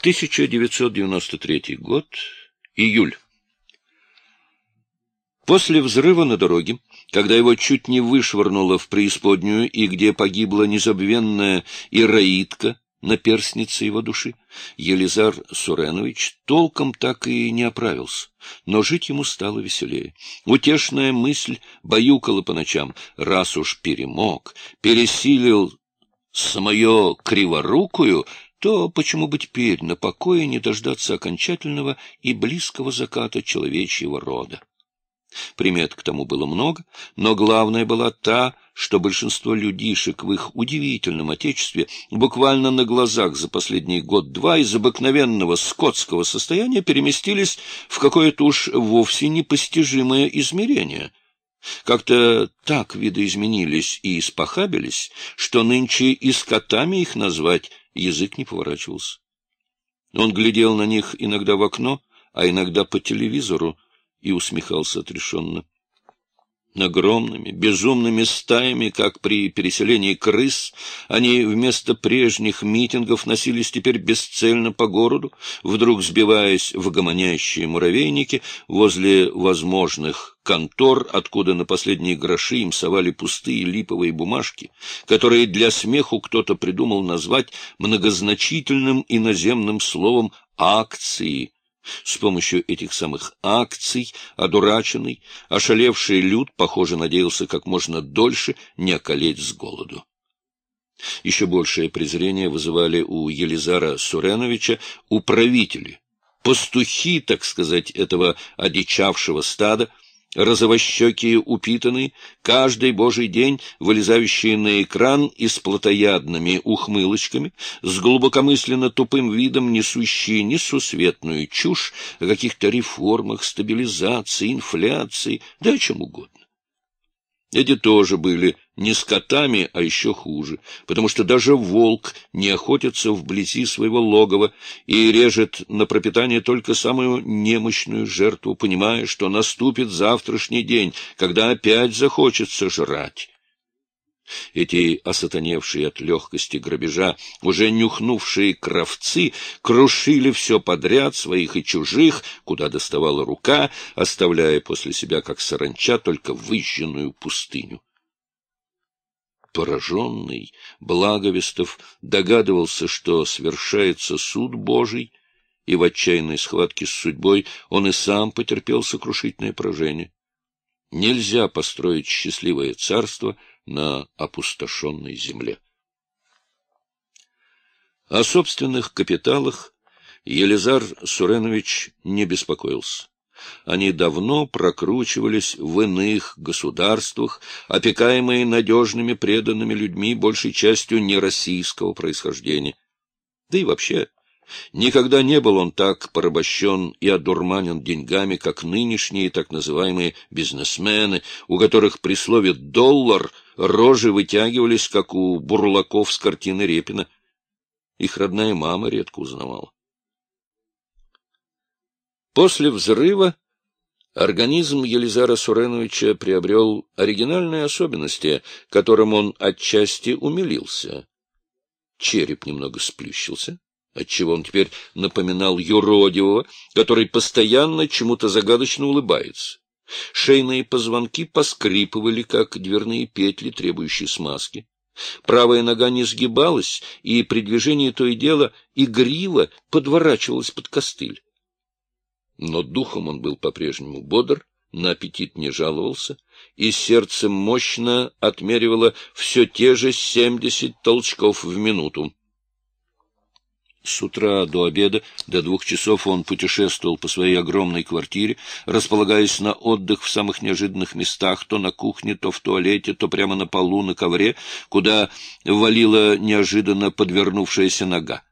1993 год, июль. После взрыва на дороге, когда его чуть не вышвырнуло в преисподнюю и где погибла незабвенная Ираидка, наперстница его души, Елизар Суренович толком так и не оправился, но жить ему стало веселее. Утешная мысль баюкала по ночам, раз уж перемог, пересилил самое криворукую, то почему бы теперь на покое не дождаться окончательного и близкого заката человечьего рода? Примет к тому было много, но главная была та, что большинство людишек в их удивительном отечестве буквально на глазах за последний год-два из обыкновенного скотского состояния переместились в какое-то уж вовсе непостижимое измерение — как-то так видоизменились и испохабились, что нынче и с котами их назвать язык не поворачивался. Он глядел на них иногда в окно, а иногда по телевизору, и усмехался отрешенно. Огромными, безумными стаями, как при переселении крыс, они вместо прежних митингов носились теперь бесцельно по городу, вдруг сбиваясь в гомонящие муравейники возле возможных контор, откуда на последние гроши им совали пустые липовые бумажки, которые для смеху кто-то придумал назвать многозначительным иноземным словом «акции», с помощью этих самых акций одураченный, ошалевший люд, похоже, надеялся как можно дольше не околеть с голоду. Еще большее презрение вызывали у Елизара Суреновича управители, пастухи, так сказать, этого одичавшего стада, розовощекие упитанные, каждый божий день вылезающие на экран и с плотоядными ухмылочками, с глубокомысленно тупым видом несущие несусветную чушь о каких-то реформах, стабилизации, инфляции, да о чем угодно. Эти тоже были не скотами, а еще хуже, потому что даже волк не охотится вблизи своего логова и режет на пропитание только самую немощную жертву, понимая, что наступит завтрашний день, когда опять захочется жрать. Эти осатаневшие от легкости грабежа, уже нюхнувшие кровцы, крушили все подряд, своих и чужих, куда доставала рука, оставляя после себя, как саранча, только выжженную пустыню. Пораженный, Благовестов догадывался, что свершается суд Божий, и в отчаянной схватке с судьбой он и сам потерпел сокрушительное поражение. Нельзя построить счастливое царство — на опустошенной земле. О собственных капиталах Елизар Суренович не беспокоился. Они давно прокручивались в иных государствах, опекаемые надежными преданными людьми, большей частью не российского происхождения. Да и вообще, Никогда не был он так порабощен и одурманен деньгами, как нынешние так называемые бизнесмены, у которых при слове «доллар» рожи вытягивались, как у бурлаков с картины Репина. Их родная мама редко узнавала. После взрыва организм Елизара Суреновича приобрел оригинальные особенности, которым он отчасти умилился. Череп немного сплющился, отчего он теперь напоминал юродивого, который постоянно чему-то загадочно улыбается. Шейные позвонки поскрипывали, как дверные петли, требующие смазки. Правая нога не сгибалась, и при движении то и дело игриво подворачивалась под костыль. Но духом он был по-прежнему бодр, на аппетит не жаловался, и сердце мощно отмеривало все те же семьдесят толчков в минуту. С утра до обеда, до двух часов он путешествовал по своей огромной квартире, располагаясь на отдых в самых неожиданных местах, то на кухне, то в туалете, то прямо на полу, на ковре, куда валила неожиданно подвернувшаяся нога.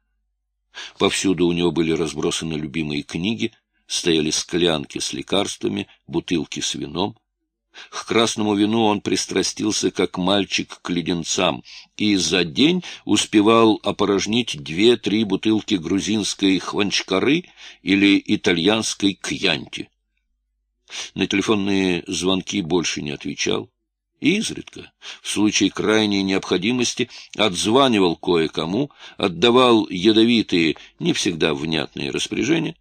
Повсюду у него были разбросаны любимые книги, стояли склянки с лекарствами, бутылки с вином. К красному вину он пристрастился, как мальчик к леденцам, и за день успевал опорожнить две-три бутылки грузинской хванчкары или итальянской кьянти. На телефонные звонки больше не отвечал Изредка, в случае крайней необходимости, отзванивал кое-кому, отдавал ядовитые, не всегда внятные распоряжения.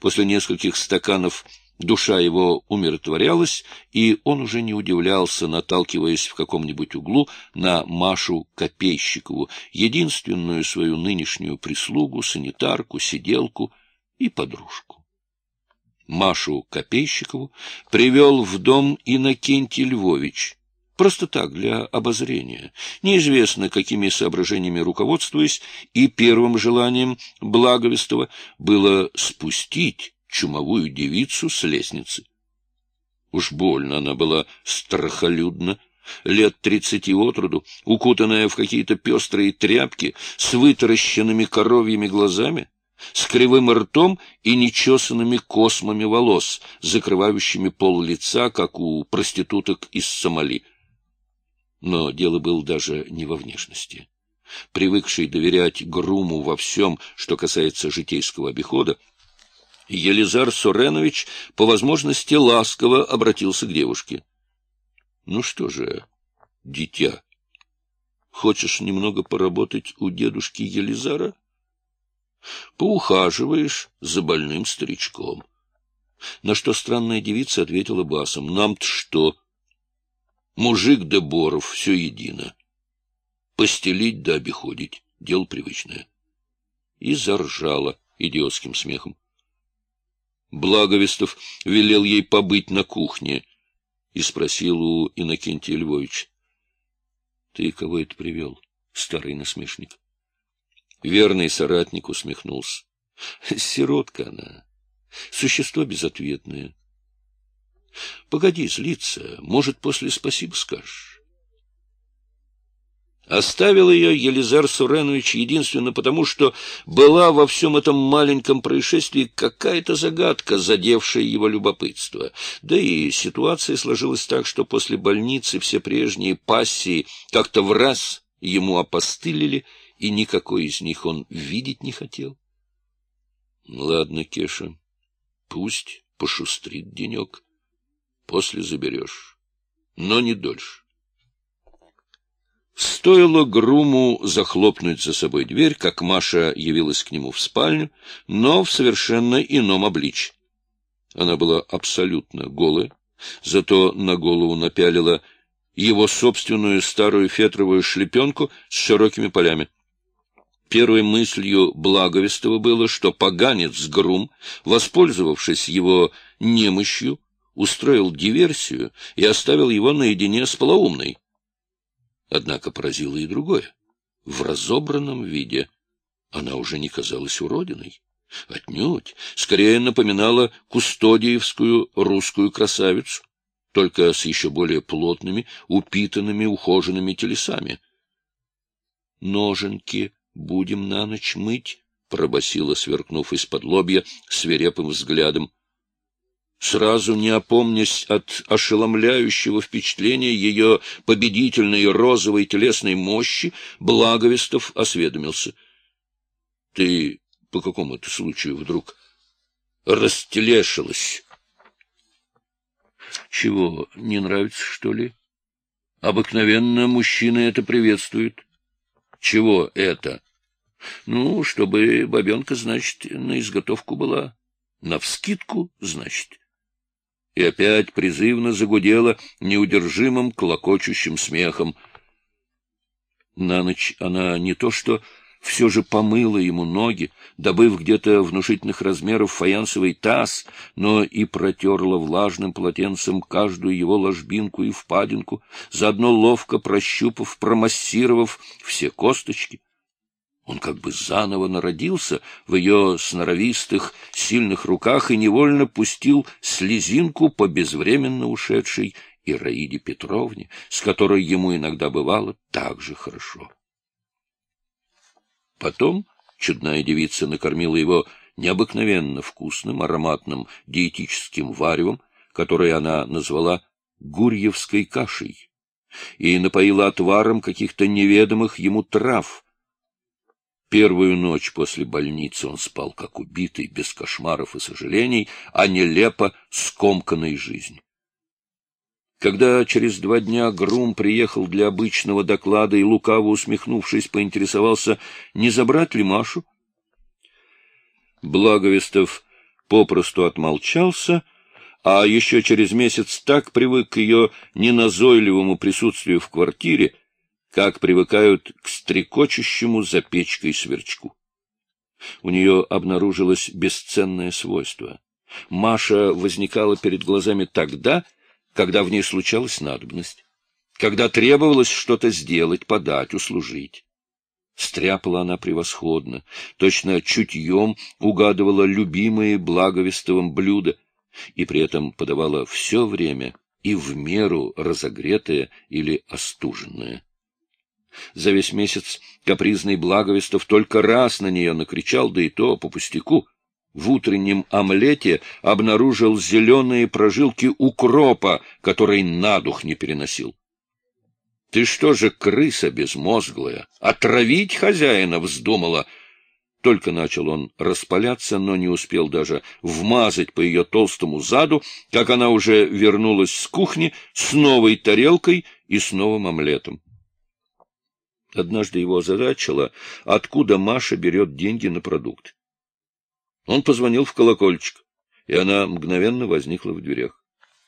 После нескольких стаканов душа его умиротворялась, и он уже не удивлялся, наталкиваясь в каком-нибудь углу на Машу Копейщикову, единственную свою нынешнюю прислугу, санитарку, сиделку и подружку. Машу Копейщикову привел в дом Иннокентий Львович, Просто так, для обозрения. Неизвестно, какими соображениями руководствуясь, и первым желанием Благовестова было спустить чумовую девицу с лестницы. Уж больно она была страхолюдна, лет тридцати от роду, укутанная в какие-то пестрые тряпки, с вытаращенными коровьими глазами, с кривым ртом и нечесанными космами волос, закрывающими пол лица, как у проституток из Сомали. Но дело было даже не во внешности. Привыкший доверять Груму во всем, что касается житейского обихода, Елизар Суренович по возможности ласково обратился к девушке. — Ну что же, дитя, хочешь немного поработать у дедушки Елизара? Поухаживаешь за больным старичком. На что странная девица ответила басом. — Нам-то что? — Мужик да Боров, все едино. Постелить да обиходить — дело привычное. И заржала идиотским смехом. Благовестов велел ей побыть на кухне и спросил у Иннокентия Львовича. — Ты кого это привел, старый насмешник? Верный соратник усмехнулся. — Сиротка она, существо безответное. Погоди злиться, может, после спасибо скажешь. Оставил ее Елизар Суренович единственно потому, что была во всем этом маленьком происшествии какая-то загадка, задевшая его любопытство. Да и ситуация сложилась так, что после больницы все прежние пассии как-то в раз ему опостылили, и никакой из них он видеть не хотел. Ладно, Кеша, пусть пошустрит денек. После заберешь, но не дольше. Стоило Груму захлопнуть за собой дверь, как Маша явилась к нему в спальню, но в совершенно ином обличье. Она была абсолютно голая, зато на голову напялила его собственную старую фетровую шлепенку с широкими полями. Первой мыслью Благовестова было, что поганец Грум, воспользовавшись его немощью, устроил диверсию и оставил его наедине с полоумной. Однако поразило и другое. В разобранном виде она уже не казалась уродиной. Отнюдь, скорее напоминала кустодиевскую русскую красавицу, только с еще более плотными, упитанными, ухоженными телесами. «Ноженьки будем на ночь мыть», — пробасила, сверкнув из-под лобья свирепым взглядом сразу не опомнясь от ошеломляющего впечатления ее победительной розовой телесной мощи, Благовестов осведомился. — Ты по какому-то случаю вдруг растелешилась? — Чего, не нравится, что ли? Обыкновенно мужчины это приветствуют. — Чего это? — Ну, чтобы бабенка, значит, на изготовку была. Навскидку, значит и опять призывно загудела неудержимым клокочущим смехом. На ночь она не то что все же помыла ему ноги, добыв где-то внушительных размеров фаянсовый таз, но и протерла влажным полотенцем каждую его ложбинку и впадинку, заодно ловко прощупав, промассировав все косточки. Он как бы заново народился в ее сноровистых, сильных руках и невольно пустил слезинку по безвременно ушедшей Ираиде Петровне, с которой ему иногда бывало так же хорошо. Потом чудная девица накормила его необыкновенно вкусным, ароматным диетическим варевом, которое она назвала гурьевской кашей, и напоила отваром каких-то неведомых ему трав — Первую ночь после больницы он спал как убитый, без кошмаров и сожалений, а нелепо скомканной жизни. Когда через два дня Грум приехал для обычного доклада и, лукаво усмехнувшись, поинтересовался, не забрать ли Машу, Благовестов попросту отмолчался, а еще через месяц так привык к ее неназойливому присутствию в квартире, как привыкают к стрекочущему за печкой сверчку. У нее обнаружилось бесценное свойство. Маша возникала перед глазами тогда, когда в ней случалась надобность, когда требовалось что-то сделать, подать, услужить. Стряпала она превосходно, точно чутьем угадывала любимые благовестовым блюда и при этом подавала все время и в меру разогретое или остуженное. За весь месяц капризный Благовестов только раз на нее накричал, да и то по пустяку. В утреннем омлете обнаружил зеленые прожилки укропа, который на дух не переносил. Ты что же, крыса безмозглая, отравить хозяина вздумала? Только начал он распаляться, но не успел даже вмазать по ее толстому заду, как она уже вернулась с кухни с новой тарелкой и с новым омлетом. Однажды его озадачило, откуда Маша берет деньги на продукт. Он позвонил в колокольчик, и она мгновенно возникла в дверях.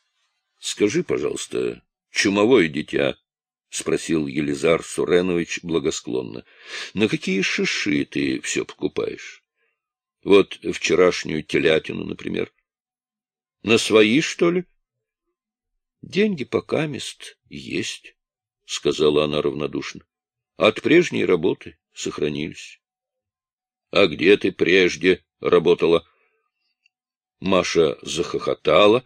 — Скажи, пожалуйста, чумовое дитя, — спросил Елизар Суренович благосклонно. — На какие шиши ты все покупаешь? Вот вчерашнюю телятину, например. На свои, что ли? — Деньги пока мест есть, — сказала она равнодушно. — От прежней работы сохранились. — А где ты прежде работала? Маша захохотала,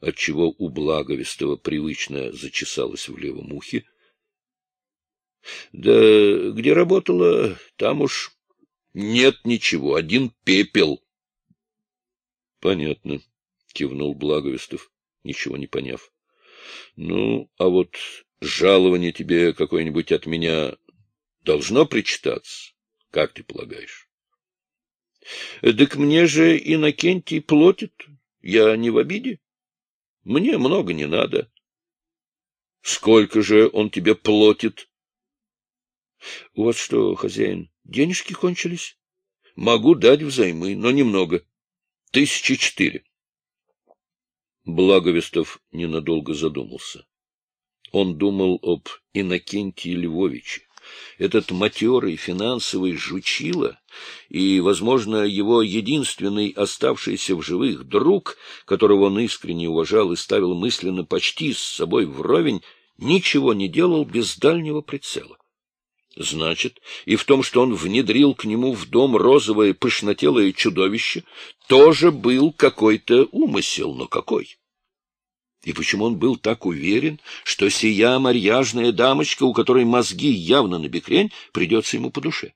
отчего у Благовестова привычно зачесалась в левом ухе. Да где работала, там уж нет ничего, один пепел. — Понятно, — кивнул Благовестов, ничего не поняв. — Ну, а вот жалование тебе какое-нибудь от меня должно причитаться, как ты полагаешь? — Так мне же Иннокентий платит, я не в обиде. Мне много не надо. — Сколько же он тебе платит? —— У вас что, хозяин, денежки кончились? — Могу дать взаймы, но немного. Тысячи четыре. Благовестов ненадолго задумался. Он думал об Иннокентии Львовиче. Этот матерый финансовый жучило и, возможно, его единственный оставшийся в живых друг, которого он искренне уважал и ставил мысленно почти с собой вровень, ничего не делал без дальнего прицела. Значит, и в том, что он внедрил к нему в дом розовое пышнотелое чудовище, тоже был какой-то умысел, но какой? И почему он был так уверен, что сия марьяжная дамочка, у которой мозги явно набекрень, придется ему по душе?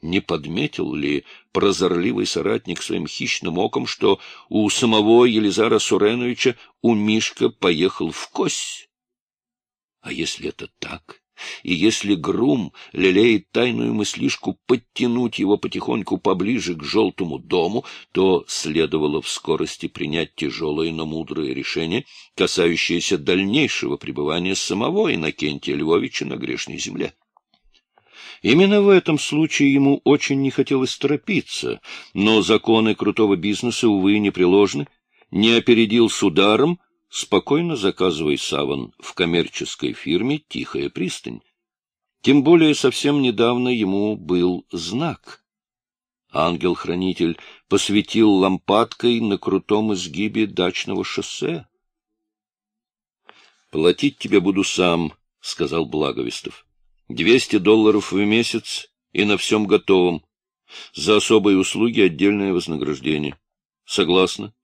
Не подметил ли прозорливый соратник своим хищным оком, что у самого Елизара Суреновича у Мишка поехал в кость? А если это так? И если Грум лелеет тайную мыслишку подтянуть его потихоньку поближе к желтому дому, то следовало в скорости принять тяжелое, но мудрое решение, касающееся дальнейшего пребывания самого Иннокентия Львовича на грешной земле. Именно в этом случае ему очень не хотелось торопиться, но законы крутого бизнеса, увы, непреложны. Не опередил с ударом, спокойно заказывай саван в коммерческой фирме «Тихая пристань». Тем более совсем недавно ему был знак. Ангел-хранитель посветил лампадкой на крутом изгибе дачного шоссе. — Платить тебе буду сам, — сказал Благовестов. — Двести долларов в месяц и на всем готовом. За особые услуги отдельное вознаграждение. Согласна? —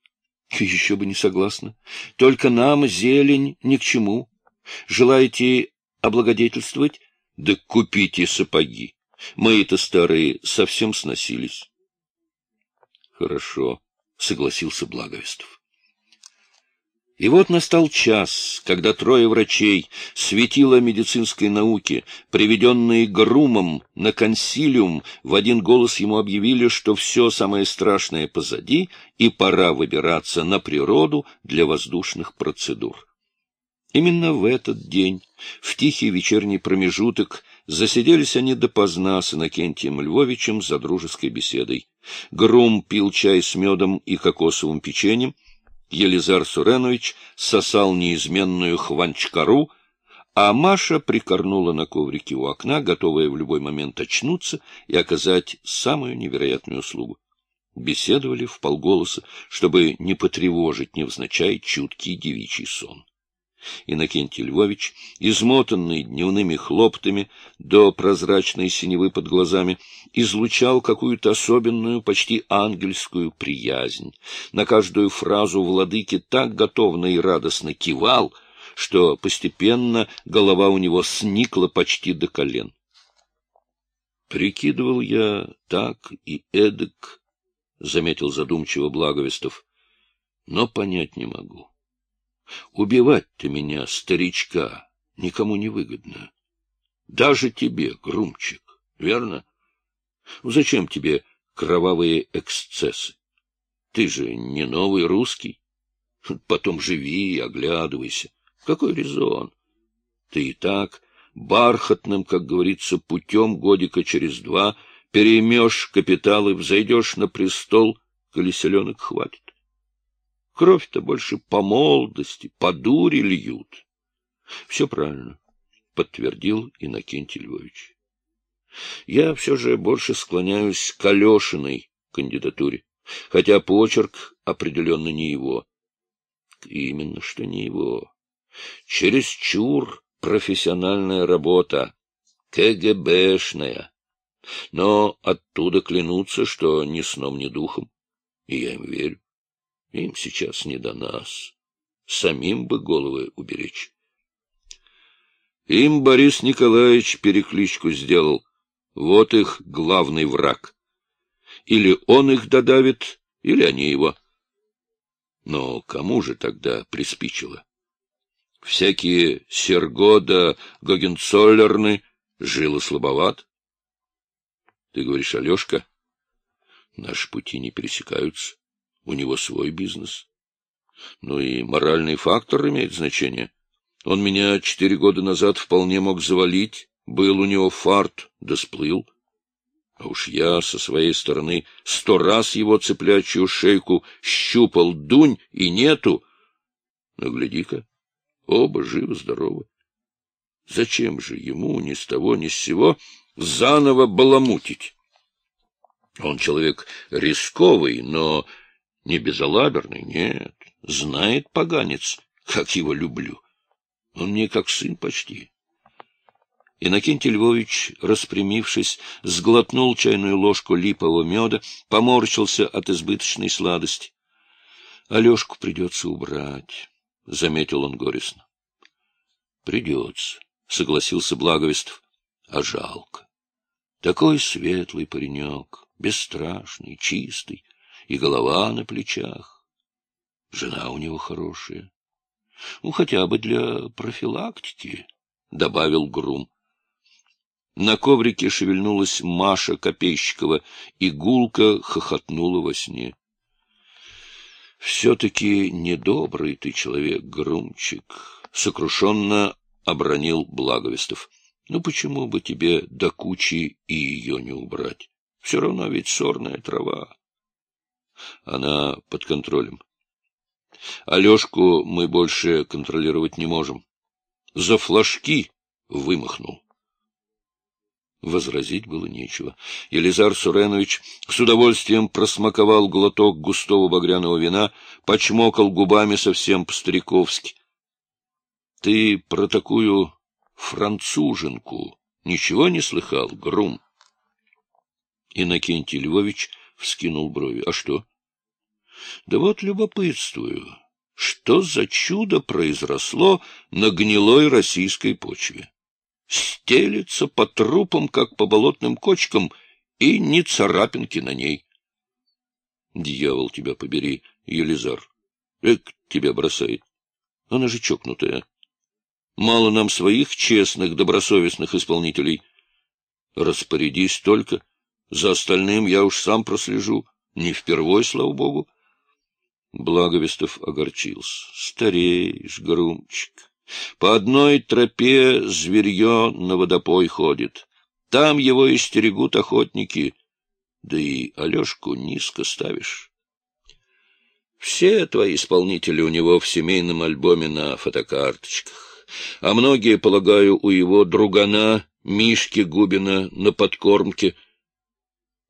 еще бы не согласна. Только нам зелень ни к чему. Желаете облагодетельствовать? Да купите сапоги. Мои-то старые совсем сносились. Хорошо, согласился Благовестов. И вот настал час, когда трое врачей, светила медицинской науки, приведенные Грумом на консилиум, в один голос ему объявили, что все самое страшное позади, и пора выбираться на природу для воздушных процедур. Именно в этот день, в тихий вечерний промежуток, засиделись они допоздна с Иннокентием Львовичем за дружеской беседой. Грум пил чай с медом и кокосовым печеньем, Елизар Суренович сосал неизменную хванчкару, а Маша прикорнула на коврике у окна, готовая в любой момент очнуться и оказать самую невероятную услугу. Беседовали в полголоса, чтобы не потревожить невзначай чуткий девичий сон. Иннокентий Львович, измотанный дневными хлоптами до прозрачной синевы под глазами, излучал какую-то особенную, почти ангельскую приязнь. На каждую фразу владыки так готовно и радостно кивал, что постепенно голова у него сникла почти до колен. Прикидывал я так и эдак, — заметил задумчиво Благовестов, — но понять не могу. Убивать-то меня, старичка, никому не выгодно. Даже тебе, Грумчик, верно? Зачем тебе кровавые эксцессы? Ты же не новый русский. Потом живи и оглядывайся. Какой резон? Ты и так бархатным, как говорится, путем годика через два переймешь капиталы, взойдешь на престол, коли селенок хватит. Кровь-то больше по молодости, по дуре льют. Все правильно, подтвердил Иннокентий Львович. Я все же больше склоняюсь к Алешиной кандидатуре, хотя почерк определенно не его. Именно что не его. Чересчур профессиональная работа, КГБшная. Но оттуда клянутся, что ни сном, ни духом, и я им верю. Им сейчас не до нас. Самим бы головы уберечь. Им Борис Николаевич перекличку сделал. Вот их главный враг. Или он их додавит, или они его. Но кому же тогда приспичило? Всякие Сергода, Гогенцоллерны, жило слабоват. Ты говоришь, Алешка, наши пути не пересекаются у него свой бизнес. Ну и моральный фактор имеет значение. Он меня четыре года назад вполне мог завалить, был у него фарт, да сплыл. А уж я со своей стороны сто раз его цыплячью шейку щупал, дунь и нету. Но гляди-ка, оба живы-здоровы. Зачем же ему ни с того ни с сего заново баламутить? Он человек рисковый, но не безалаберный, нет. Знает поганец, как его люблю. Он мне как сын почти. Иннокентий Львович, распрямившись, сглотнул чайную ложку липового меда, поморщился от избыточной сладости. — Алешку придется убрать, — заметил он горестно. — Придется, — согласился Благовестов. — А жалко. Такой светлый паренек, бесстрашный, чистый и голова на плечах. Жена у него хорошая. Ну, хотя бы для профилактики, — добавил Грум. На коврике шевельнулась Маша Копейщикова, и гулко хохотнула во сне. — Все-таки недобрый ты человек, Грумчик, — сокрушенно обронил Благовестов. — Ну, почему бы тебе до кучи и ее не убрать? Все равно ведь сорная трава. Она под контролем. Алешку мы больше контролировать не можем. За флажки вымахнул. Возразить было нечего. Елизар Суренович с удовольствием просмаковал глоток густого багряного вина, почмокал губами совсем по-стариковски. — Ты про такую француженку ничего не слыхал, Грум? Иннокентий Львович вскинул брови. — А что? — Да вот любопытствую, что за чудо произросло на гнилой российской почве? Стелится по трупам, как по болотным кочкам, и ни царапинки на ней. — Дьявол тебя побери, Елизар. Эк, тебя бросает. Она же чокнутая. Мало нам своих честных, добросовестных исполнителей. Распорядись только, за остальным я уж сам прослежу. Не впервой, слава богу. Благовестов огорчился. — Стареешь, Грумчик. По одной тропе зверье на водопой ходит. Там его и стерегут охотники. Да и Алешку низко ставишь. Все твои исполнители у него в семейном альбоме на фотокарточках. А многие, полагаю, у его другана Мишки Губина на подкормке.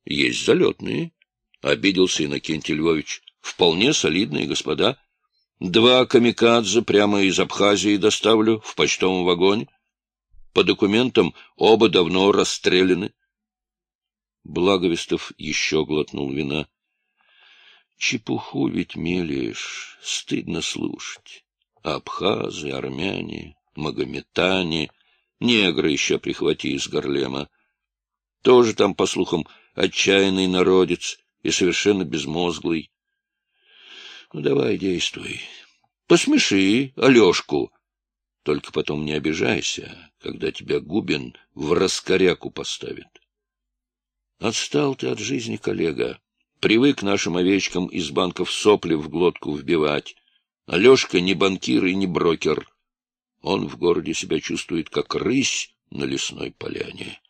Есть залетные, — обиделся Иннокентий Львович. Вполне солидные господа. Два камикадзе прямо из Абхазии доставлю в почтовом вагоне. По документам оба давно расстреляны. Благовестов еще глотнул вина. Чепуху ведь мелешь, стыдно слушать. Абхазы, армяне, магометане, негры еще прихвати из Горлема. Тоже там, по слухам, отчаянный народец и совершенно безмозглый. Ну, давай, действуй. Посмеши Алешку. Только потом не обижайся, когда тебя Губин в раскоряку поставит. Отстал ты от жизни, коллега. Привык нашим овечкам из банков сопли в глотку вбивать. Алешка не банкир и не брокер. Он в городе себя чувствует, как рысь на лесной поляне.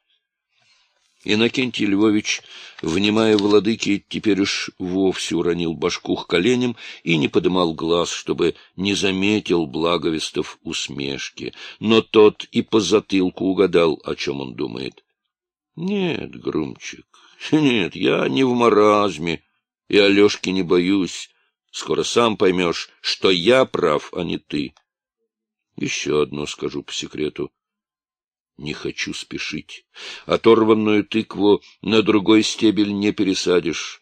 Иннокентий Львович, внимая владыки, теперь уж вовсе уронил башку к коленям и не подымал глаз, чтобы не заметил благовестов усмешки, но тот и по затылку угадал, о чем он думает. — Нет, Грумчик, нет, я не в маразме, и Алешки не боюсь. Скоро сам поймешь, что я прав, а не ты. Еще одно скажу по секрету. Не хочу спешить. Оторванную тыкву на другой стебель не пересадишь.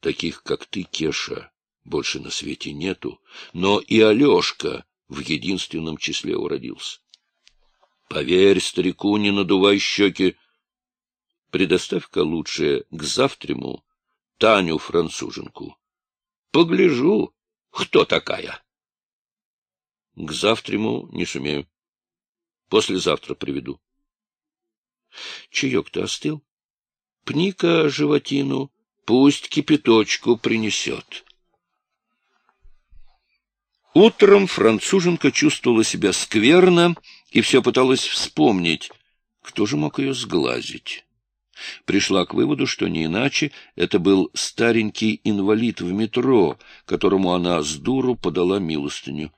Таких, как ты, Кеша, больше на свете нету, но и Алешка в единственном числе уродился. Поверь старику, не надувай щеки. Предоставь-ка лучше к завтраму Таню-француженку. Погляжу, кто такая. К завтраму не сумею. Послезавтра приведу. Чаек-то остыл. Пника животину, пусть кипяточку принесет. Утром француженка чувствовала себя скверно и все пыталась вспомнить, кто же мог ее сглазить. Пришла к выводу, что не иначе это был старенький инвалид в метро, которому она с дуру подала милостыню.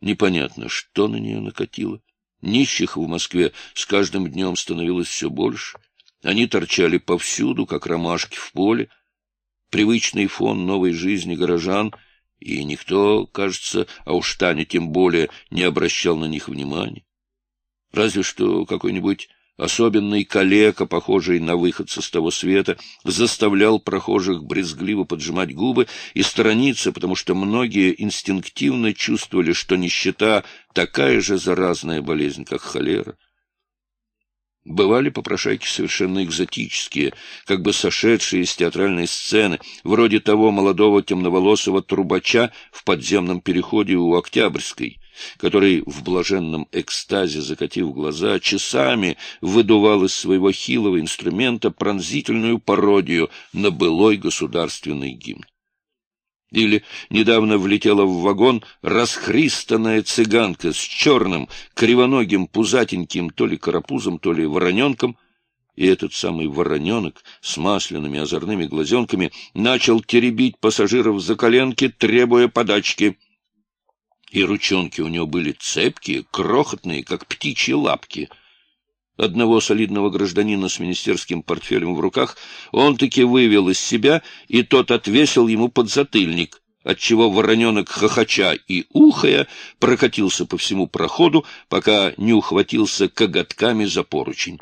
Непонятно, что на нее накатило. Нищих в Москве с каждым днем становилось все больше. Они торчали повсюду, как ромашки в поле. Привычный фон новой жизни горожан, и никто, кажется, а уж Таня тем более, не обращал на них внимания. Разве что какой-нибудь Особенный калека, похожий на выходца с того света, заставлял прохожих брезгливо поджимать губы и сторониться, потому что многие инстинктивно чувствовали, что нищета — такая же заразная болезнь, как холера. Бывали попрошайки совершенно экзотические, как бы сошедшие из театральной сцены, вроде того молодого темноволосого трубача в подземном переходе у Октябрьской — который в блаженном экстазе, закатив глаза, часами выдувал из своего хилого инструмента пронзительную пародию на былой государственный гимн. Или недавно влетела в вагон расхристанная цыганка с черным, кривоногим, пузатеньким то ли карапузом, то ли вороненком, и этот самый вороненок с масляными озорными глазенками начал теребить пассажиров за коленки, требуя подачки — и ручонки у него были цепкие, крохотные, как птичьи лапки. Одного солидного гражданина с министерским портфелем в руках он таки вывел из себя, и тот отвесил ему подзатыльник, отчего вороненок хохоча и ухая прокатился по всему проходу, пока не ухватился коготками за поручень.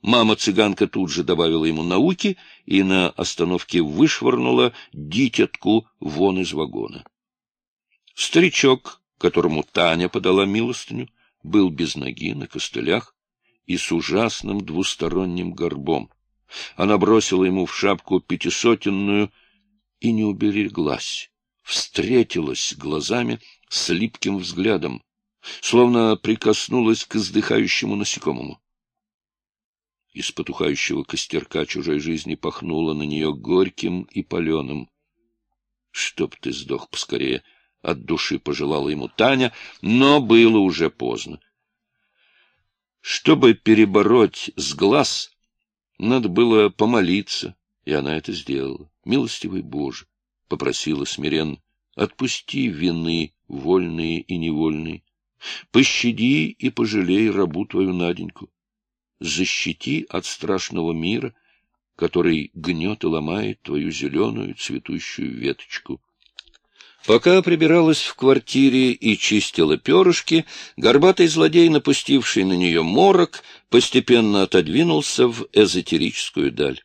Мама-цыганка тут же добавила ему науки и на остановке вышвырнула дитятку вон из вагона. Старичок, которому Таня подала милостыню, был без ноги, на костылях и с ужасным двусторонним горбом. Она бросила ему в шапку пятисотенную и не убереглась, встретилась глазами с липким взглядом, словно прикоснулась к издыхающему насекомому. Из потухающего костерка чужой жизни пахнуло на нее горьким и паленым. — Чтоб ты сдох поскорее! От души пожелала ему Таня, но было уже поздно. Чтобы перебороть с глаз, надо было помолиться, и она это сделала. Милостивый Боже, попросила смиренно, отпусти вины, вольные и невольные. Пощади и пожалей рабу твою Наденьку. Защити от страшного мира, который гнет и ломает твою зеленую цветущую веточку. Пока прибиралась в квартире и чистила перышки, горбатый злодей, напустивший на нее морок, постепенно отодвинулся в эзотерическую даль.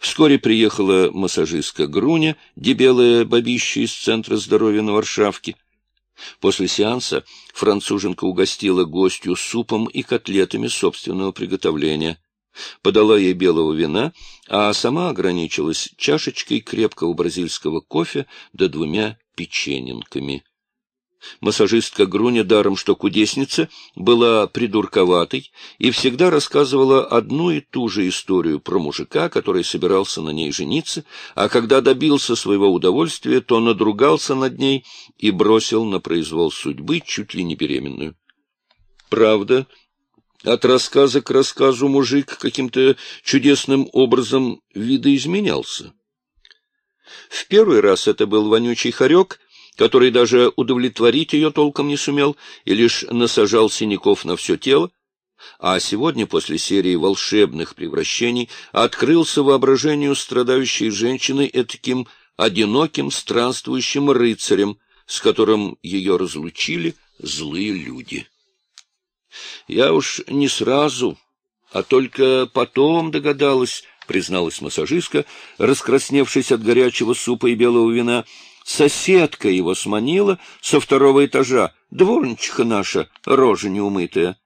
Вскоре приехала массажистка Груня, дебелая бабища из Центра здоровья на Варшавке. После сеанса француженка угостила гостью супом и котлетами собственного приготовления. Подала ей белого вина, а сама ограничилась чашечкой крепкого бразильского кофе да двумя печененками. Массажистка Груня, даром что кудесница, была придурковатой и всегда рассказывала одну и ту же историю про мужика, который собирался на ней жениться, а когда добился своего удовольствия, то надругался над ней и бросил на произвол судьбы чуть ли не беременную. Правда, от рассказа к рассказу мужик каким-то чудесным образом видоизменялся. В первый раз это был вонючий хорек, который даже удовлетворить ее толком не сумел и лишь насажал синяков на все тело, а сегодня, после серии волшебных превращений, открылся воображению страдающей женщины этаким одиноким странствующим рыцарем, с которым ее разлучили злые люди. Я уж не сразу, а только потом догадалась, призналась массажистка, раскрасневшись от горячего супа и белого вина, Соседка его сманила со второго этажа, дворничиха наша, рожа неумытая.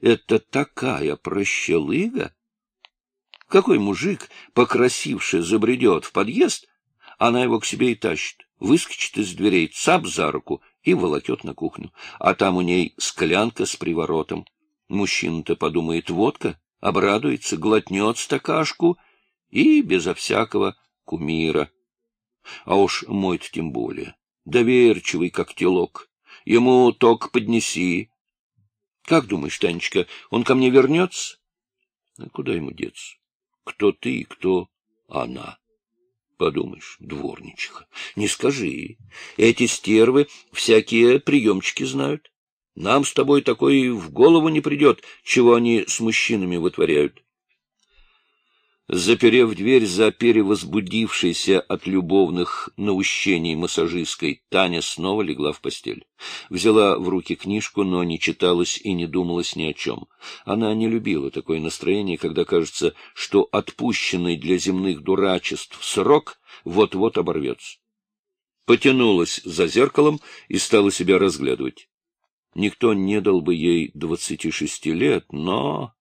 Это такая прощелыга! Какой мужик, покрасивший, забредет в подъезд, она его к себе и тащит, выскочит из дверей, цап за руку и волокет на кухню. А там у ней склянка с приворотом. Мужчина-то подумает, водка, обрадуется, глотнет стакашку и безо всякого кумира. А уж мой-то тем более. Доверчивый, как телок. Ему ток поднеси. Как думаешь, Танечка, он ко мне вернется? А куда ему деться? Кто ты и кто она? Подумаешь, дворничиха. Не скажи. Эти стервы всякие приемчики знают. Нам с тобой такой в голову не придет, чего они с мужчинами вытворяют. Заперев дверь за перевозбудившейся от любовных наущений массажисткой, Таня снова легла в постель. Взяла в руки книжку, но не читалась и не думалась ни о чем. Она не любила такое настроение, когда кажется, что отпущенный для земных дурачеств срок вот-вот оборвется. Потянулась за зеркалом и стала себя разглядывать. Никто не дал бы ей двадцати шести лет, но